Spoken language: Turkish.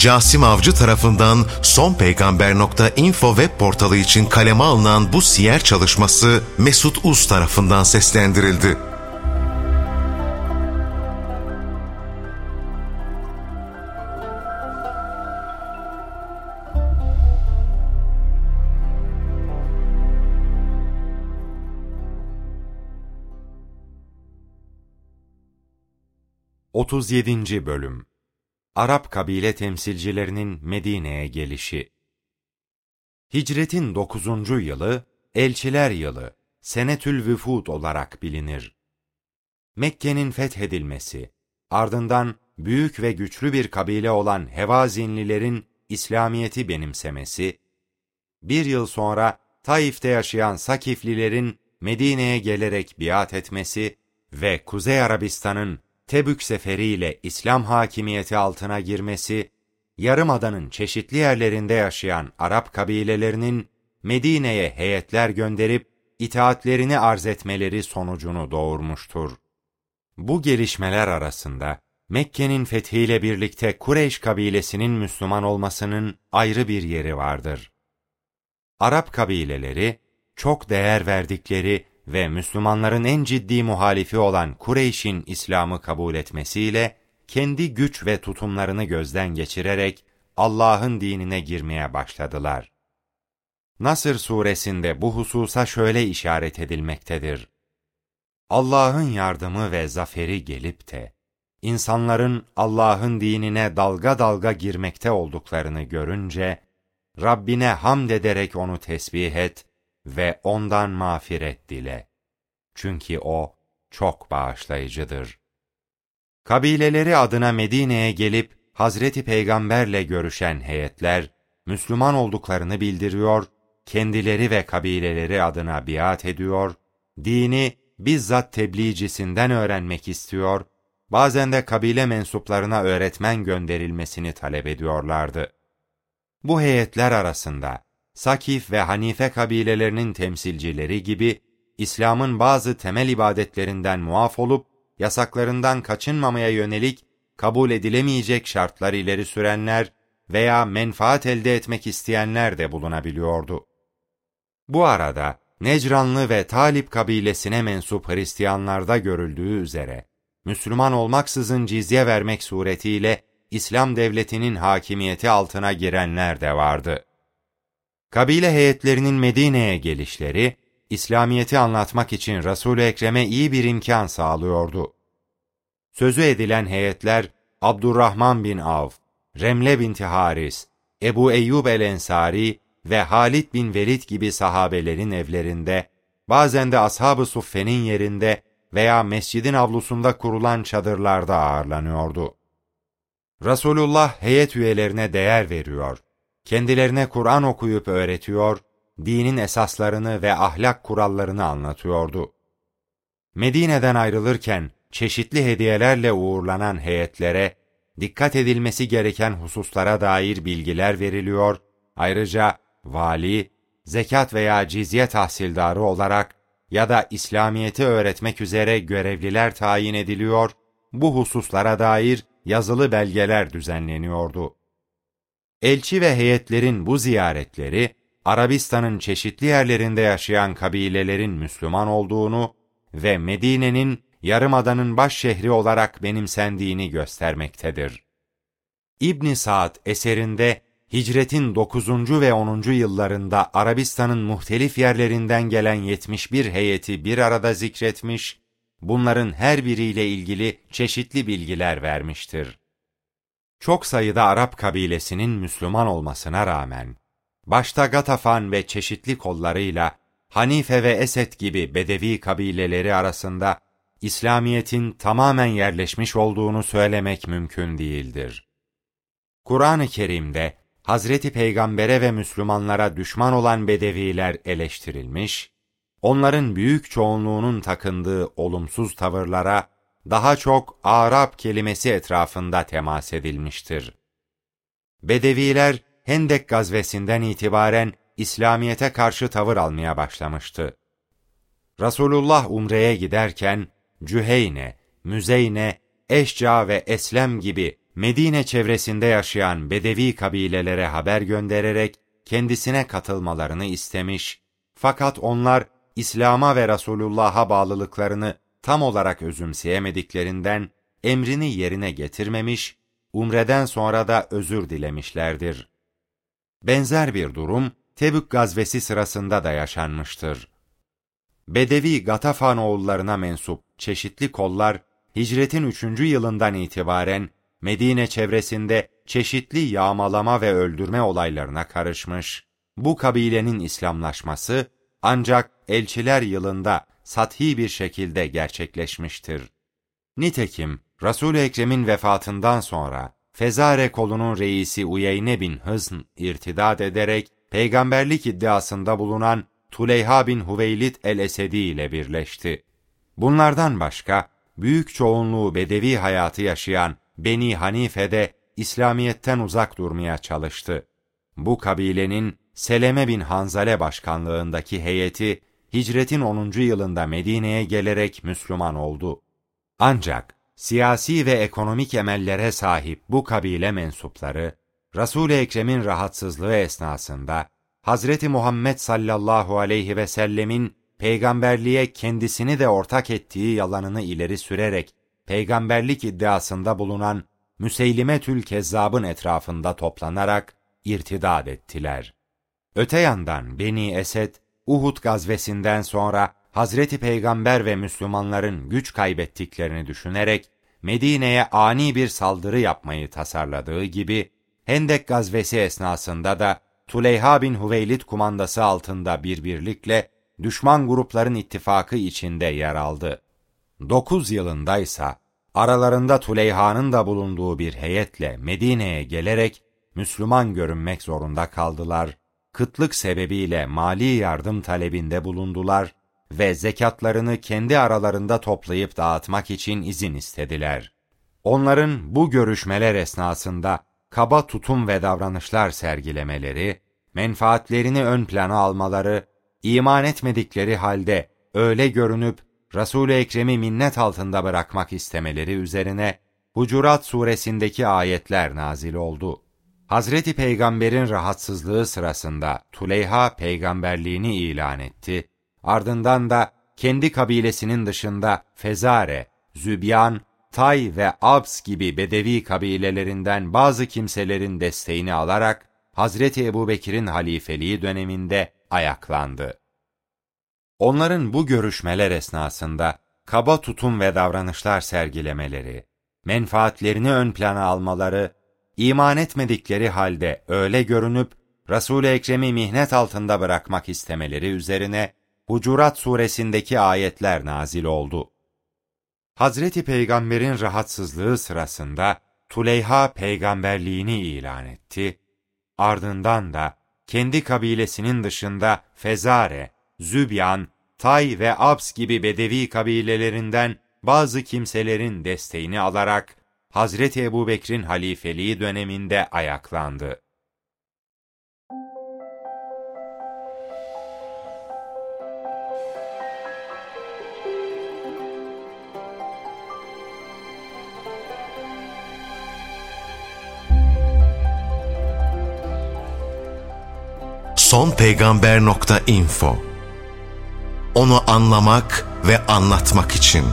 Casim Avcı tarafından sonpeygamber.info web portalı için kaleme alınan bu siyer çalışması Mesut Uz tarafından seslendirildi. Otuz yedinci Bölüm Arap kabile temsilcilerinin Medine'ye gelişi. Hicretin 9. yılı, Elçiler yılı, Senetül Vüfud olarak bilinir. Mekke'nin fethedilmesi, ardından büyük ve güçlü bir kabile olan Hevazinlilerin İslamiyet'i benimsemesi, bir yıl sonra Taif'te yaşayan Sakiflilerin Medine'ye gelerek biat etmesi ve Kuzey Arabistan'ın Tebük seferiyle İslam hakimiyeti altına girmesi, Yarımada'nın çeşitli yerlerinde yaşayan Arap kabilelerinin Medine'ye heyetler gönderip itaatlerini arz etmeleri sonucunu doğurmuştur. Bu gelişmeler arasında Mekke'nin fethiyle birlikte Kureyş kabilesinin Müslüman olmasının ayrı bir yeri vardır. Arap kabileleri çok değer verdikleri ve Müslümanların en ciddi muhalifi olan Kureyş'in İslam'ı kabul etmesiyle kendi güç ve tutumlarını gözden geçirerek Allah'ın dinine girmeye başladılar. Nasır suresinde bu hususa şöyle işaret edilmektedir. Allah'ın yardımı ve zaferi gelip de insanların Allah'ın dinine dalga dalga girmekte olduklarını görünce Rabbine hamd ederek onu tesbih et ve ondan mağfiret dile. Çünkü o çok bağışlayıcıdır. Kabileleri adına Medine'ye gelip Hazreti Peygamberle görüşen heyetler, Müslüman olduklarını bildiriyor, kendileri ve kabileleri adına biat ediyor, dini bizzat tebliğcisinden öğrenmek istiyor, bazen de kabile mensuplarına öğretmen gönderilmesini talep ediyorlardı. Bu heyetler arasında Sakif ve Hanife kabilelerinin temsilcileri gibi İslam'ın bazı temel ibadetlerinden muaf olup yasaklarından kaçınmamaya yönelik kabul edilemeyecek şartlar ileri sürenler veya menfaat elde etmek isteyenler de bulunabiliyordu. Bu arada Necranlı ve Talip kabilesine mensup Hristiyanlarda görüldüğü üzere Müslüman olmaksızın cizye vermek suretiyle İslam devletinin hakimiyeti altına girenler de vardı. Kabile heyetlerinin Medine'ye gelişleri, İslamiyet'i anlatmak için Resul-i Ekrem'e iyi bir imkan sağlıyordu. Sözü edilen heyetler, Abdurrahman bin Av, Remle binti Haris, Ebu Eyyub el-Ensari ve Halid bin Velid gibi sahabelerin evlerinde, bazen de Ashab-ı Suffe'nin yerinde veya mescidin avlusunda kurulan çadırlarda ağırlanıyordu. Resulullah heyet üyelerine değer veriyor kendilerine Kur'an okuyup öğretiyor, dinin esaslarını ve ahlak kurallarını anlatıyordu. Medine'den ayrılırken çeşitli hediyelerle uğurlanan heyetlere dikkat edilmesi gereken hususlara dair bilgiler veriliyor, ayrıca vali, zekat veya cizye tahsildarı olarak ya da İslamiyet'i öğretmek üzere görevliler tayin ediliyor, bu hususlara dair yazılı belgeler düzenleniyordu. Elçi ve heyetlerin bu ziyaretleri, Arabistan'ın çeşitli yerlerinde yaşayan kabilelerin Müslüman olduğunu ve Medine'nin Yarımada'nın baş şehri olarak benimsendiğini göstermektedir. İbn Saad eserinde hicretin 9. ve 10. yıllarında Arabistan'ın muhtelif yerlerinden gelen 71 heyeti bir arada zikretmiş, bunların her biriyle ilgili çeşitli bilgiler vermiştir çok sayıda Arap kabilesinin Müslüman olmasına rağmen, başta Gatafan ve çeşitli kollarıyla Hanife ve Esed gibi Bedevi kabileleri arasında İslamiyet'in tamamen yerleşmiş olduğunu söylemek mümkün değildir. Kur'an-ı Kerim'de Hazreti Peygamber'e ve Müslümanlara düşman olan Bedeviler eleştirilmiş, onların büyük çoğunluğunun takındığı olumsuz tavırlara daha çok Arap kelimesi etrafında temas edilmiştir. Bedeviler Hendek gazvesinden itibaren İslamiyete karşı tavır almaya başlamıştı. Resulullah umreye giderken Cüheyne, Müzeyne, Eşca ve Eslem gibi Medine çevresinde yaşayan Bedevi kabilelere haber göndererek kendisine katılmalarını istemiş. Fakat onlar İslam'a ve Resulullah'a bağlılıklarını tam olarak özümseyemediklerinden emrini yerine getirmemiş, umreden sonra da özür dilemişlerdir. Benzer bir durum Tebük gazvesi sırasında da yaşanmıştır. Bedevi Gatafan oğullarına mensup çeşitli kollar, hicretin üçüncü yılından itibaren Medine çevresinde çeşitli yağmalama ve öldürme olaylarına karışmış. Bu kabilenin İslamlaşması ancak elçiler yılında sathi bir şekilde gerçekleşmiştir. Nitekim Resul-i Ekrem'in vefatından sonra Fezare kolunun reisi Uyeyne bin Hızn irtidat ederek peygamberlik iddiasında bulunan Tuleyha bin Hüveylid el-Esedi ile birleşti. Bunlardan başka büyük çoğunluğu bedevi hayatı yaşayan Beni Hanife de İslamiyet'ten uzak durmaya çalıştı. Bu kabilenin Seleme bin Hanzale başkanlığındaki heyeti hicretin 10. yılında Medine'ye gelerek Müslüman oldu. Ancak siyasi ve ekonomik emellere sahip bu kabile mensupları Resul-i Ekrem'in rahatsızlığı esnasında Hazreti Muhammed sallallahu aleyhi ve sellemin peygamberliğe kendisini de ortak ettiği yalanını ileri sürerek peygamberlik iddiasında bulunan Müseylimetül Kezzab'ın etrafında toplanarak irtidad ettiler. Öte yandan Beni Esed, Uhud gazvesinden sonra Hazreti Peygamber ve Müslümanların güç kaybettiklerini düşünerek Medine'ye ani bir saldırı yapmayı tasarladığı gibi Hendek gazvesi esnasında da Tuleyha bin Hüveylid kumandası altında bir birlikle düşman grupların ittifakı içinde yer aldı. 9 yılındaysa aralarında Tuleyha'nın da bulunduğu bir heyetle Medine'ye gelerek Müslüman görünmek zorunda kaldılar. Kıtlık sebebiyle mali yardım talebinde bulundular ve zekatlarını kendi aralarında toplayıp dağıtmak için izin istediler. Onların bu görüşmeler esnasında kaba tutum ve davranışlar sergilemeleri, menfaatlerini ön plana almaları, iman etmedikleri halde öyle görünüp Resul-i Ekrem'i minnet altında bırakmak istemeleri üzerine Hucurat suresindeki ayetler nazil oldu. Hazreti Peygamber'in rahatsızlığı sırasında Tuleyha peygamberliğini ilan etti. Ardından da kendi kabilesinin dışında Fezare, Zübyan, Tay ve Abs gibi Bedevi kabilelerinden bazı kimselerin desteğini alarak Hazreti Ebubekir'in halifeliği döneminde ayaklandı. Onların bu görüşmeler esnasında kaba tutum ve davranışlar sergilemeleri, menfaatlerini ön plana almaları, iman etmedikleri halde öyle görünüp Resul-i Ekrem'i mihnet altında bırakmak istemeleri üzerine Hucurat suresindeki ayetler nazil oldu. Hazreti Peygamber'in rahatsızlığı sırasında Tuleyha peygamberliğini ilan etti. Ardından da kendi kabilesinin dışında Fezare, Zübyan, Tay ve Abs gibi Bedevi kabilelerinden bazı kimselerin desteğini alarak Hazreti Ebubekir'in halifeliği döneminde ayaklandı. sonpeygamber.info Onu anlamak ve anlatmak için